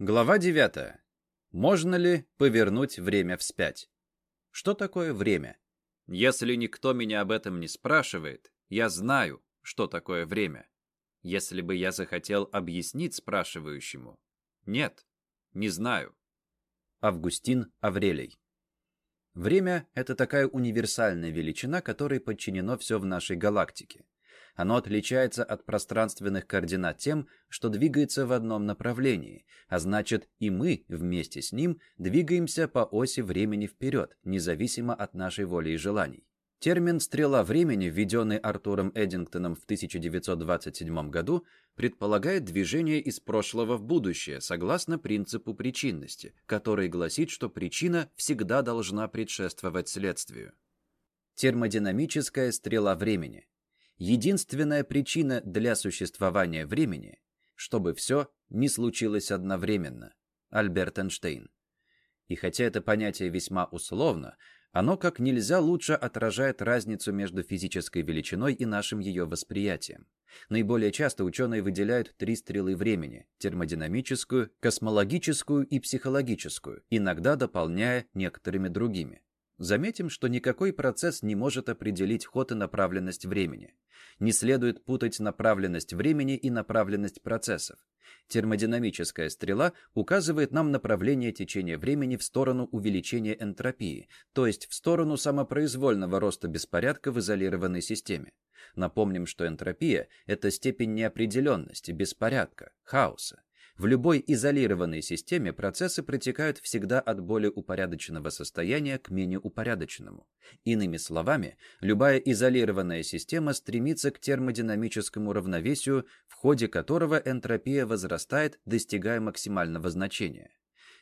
Глава 9. Можно ли повернуть время вспять? Что такое время? Если никто меня об этом не спрашивает, я знаю, что такое время. Если бы я захотел объяснить спрашивающему, нет, не знаю. Августин Аврелий. Время — это такая универсальная величина, которой подчинено все в нашей галактике. Оно отличается от пространственных координат тем, что двигается в одном направлении, а значит и мы вместе с ним двигаемся по оси времени вперед, независимо от нашей воли и желаний. Термин «стрела времени», введенный Артуром Эдингтоном в 1927 году, предполагает движение из прошлого в будущее, согласно принципу причинности, который гласит, что причина всегда должна предшествовать следствию. Термодинамическая стрела времени. Единственная причина для существования времени, чтобы все не случилось одновременно. Альберт Эйнштейн. И хотя это понятие весьма условно, оно как нельзя лучше отражает разницу между физической величиной и нашим ее восприятием. Наиболее часто ученые выделяют три стрелы времени – термодинамическую, космологическую и психологическую, иногда дополняя некоторыми другими. Заметим, что никакой процесс не может определить ход и направленность времени. Не следует путать направленность времени и направленность процессов. Термодинамическая стрела указывает нам направление течения времени в сторону увеличения энтропии, то есть в сторону самопроизвольного роста беспорядка в изолированной системе. Напомним, что энтропия – это степень неопределенности, беспорядка, хаоса. В любой изолированной системе процессы протекают всегда от более упорядоченного состояния к менее упорядоченному. Иными словами, любая изолированная система стремится к термодинамическому равновесию, в ходе которого энтропия возрастает, достигая максимального значения.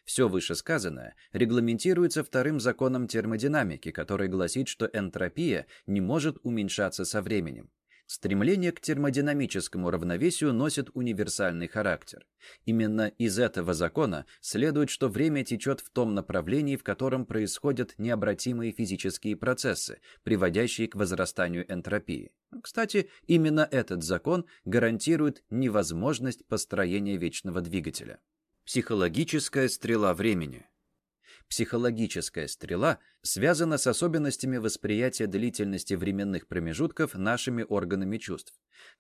Все вышесказанное регламентируется вторым законом термодинамики, который гласит, что энтропия не может уменьшаться со временем. Стремление к термодинамическому равновесию носит универсальный характер. Именно из этого закона следует, что время течет в том направлении, в котором происходят необратимые физические процессы, приводящие к возрастанию энтропии. Кстати, именно этот закон гарантирует невозможность построения вечного двигателя. Психологическая стрела времени – Психологическая стрела связана с особенностями восприятия длительности временных промежутков нашими органами чувств.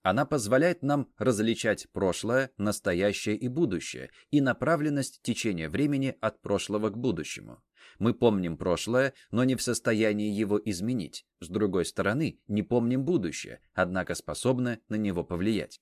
Она позволяет нам различать прошлое, настоящее и будущее и направленность течения времени от прошлого к будущему. Мы помним прошлое, но не в состоянии его изменить. С другой стороны, не помним будущее, однако способны на него повлиять.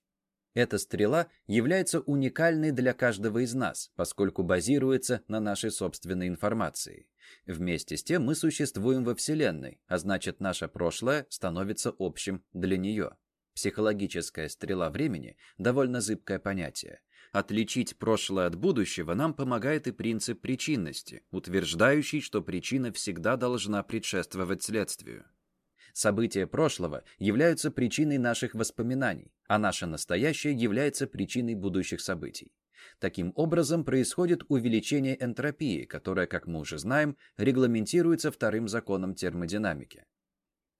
Эта стрела является уникальной для каждого из нас, поскольку базируется на нашей собственной информации. Вместе с тем мы существуем во Вселенной, а значит наше прошлое становится общим для нее. Психологическая стрела времени – довольно зыбкое понятие. Отличить прошлое от будущего нам помогает и принцип причинности, утверждающий, что причина всегда должна предшествовать следствию. События прошлого являются причиной наших воспоминаний, а наше настоящее является причиной будущих событий. Таким образом, происходит увеличение энтропии, которая, как мы уже знаем, регламентируется вторым законом термодинамики.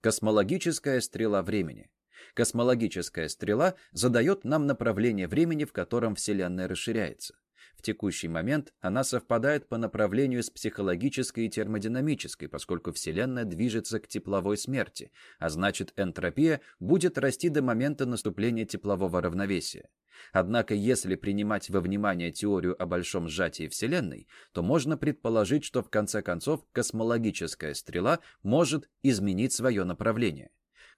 Космологическая стрела времени. Космологическая стрела задает нам направление времени, в котором Вселенная расширяется. В текущий момент она совпадает по направлению с психологической и термодинамической, поскольку Вселенная движется к тепловой смерти, а значит энтропия будет расти до момента наступления теплового равновесия. Однако, если принимать во внимание теорию о большом сжатии Вселенной, то можно предположить, что в конце концов космологическая стрела может изменить свое направление.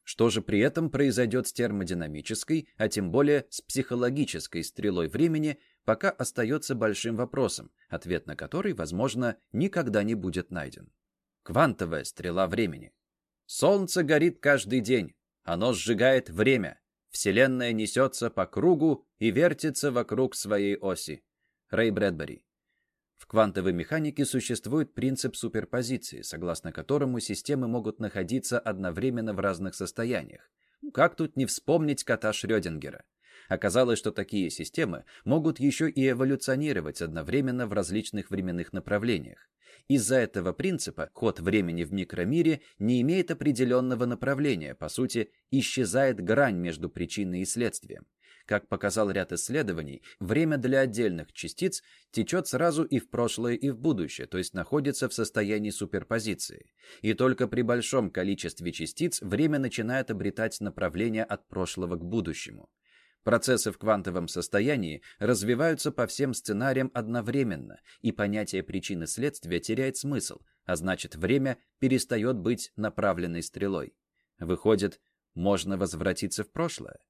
Что же при этом произойдет с термодинамической, а тем более с психологической стрелой времени, пока остается большим вопросом, ответ на который, возможно, никогда не будет найден. Квантовая стрела времени. Солнце горит каждый день. Оно сжигает время. Вселенная несется по кругу и вертится вокруг своей оси. Рэй Брэдбери. В квантовой механике существует принцип суперпозиции, согласно которому системы могут находиться одновременно в разных состояниях. Как тут не вспомнить кота Шрёдингера? Оказалось, что такие системы могут еще и эволюционировать одновременно в различных временных направлениях. Из-за этого принципа ход времени в микромире не имеет определенного направления, по сути, исчезает грань между причиной и следствием. Как показал ряд исследований, время для отдельных частиц течет сразу и в прошлое, и в будущее, то есть находится в состоянии суперпозиции. И только при большом количестве частиц время начинает обретать направление от прошлого к будущему. Процессы в квантовом состоянии развиваются по всем сценариям одновременно, и понятие причины следствия теряет смысл, а значит время перестает быть направленной стрелой. Выходит, можно возвратиться в прошлое?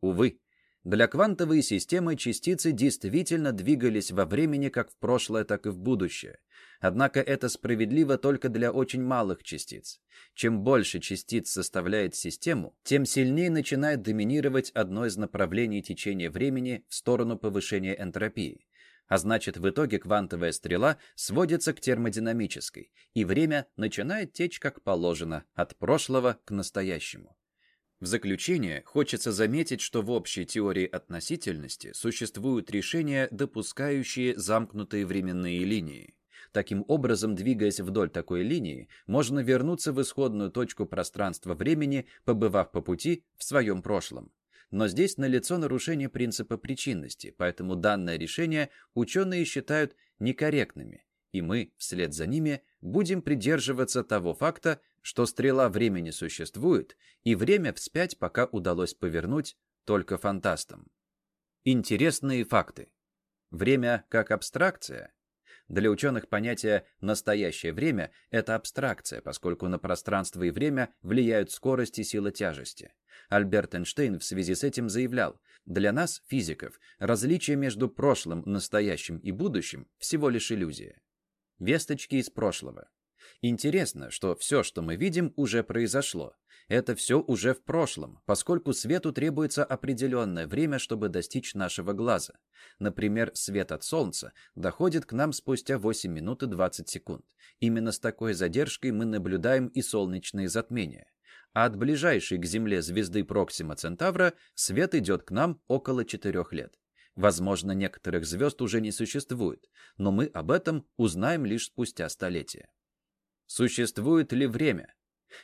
Увы, для квантовой системы частицы действительно двигались во времени как в прошлое, так и в будущее. Однако это справедливо только для очень малых частиц. Чем больше частиц составляет систему, тем сильнее начинает доминировать одно из направлений течения времени в сторону повышения энтропии. А значит, в итоге квантовая стрела сводится к термодинамической, и время начинает течь как положено, от прошлого к настоящему. В заключение хочется заметить, что в общей теории относительности существуют решения, допускающие замкнутые временные линии. Таким образом, двигаясь вдоль такой линии, можно вернуться в исходную точку пространства-времени, побывав по пути в своем прошлом. Но здесь налицо нарушение принципа причинности, поэтому данное решение ученые считают некорректными, и мы, вслед за ними, будем придерживаться того факта, что стрела времени существует, и время вспять пока удалось повернуть только фантастам. Интересные факты. Время как абстракция. Для ученых понятие «настоящее время» — это абстракция, поскольку на пространство и время влияют скорость и сила тяжести. Альберт Эйнштейн в связи с этим заявлял, для нас, физиков, различие между прошлым, настоящим и будущим всего лишь иллюзия. Весточки из прошлого. Интересно, что все, что мы видим, уже произошло. Это все уже в прошлом, поскольку свету требуется определенное время, чтобы достичь нашего глаза. Например, свет от Солнца доходит к нам спустя 8 минут и 20 секунд. Именно с такой задержкой мы наблюдаем и солнечные затмения. А от ближайшей к Земле звезды Проксима Центавра свет идет к нам около 4 лет. Возможно, некоторых звезд уже не существует, но мы об этом узнаем лишь спустя столетия. Существует ли время?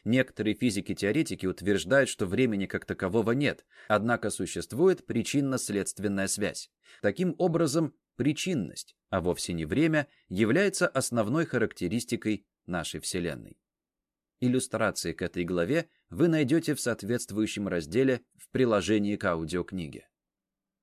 Некоторые физики-теоретики утверждают, что времени как такового нет, однако существует причинно-следственная связь. Таким образом, причинность, а вовсе не время, является основной характеристикой нашей Вселенной. Иллюстрации к этой главе вы найдете в соответствующем разделе в приложении к аудиокниге.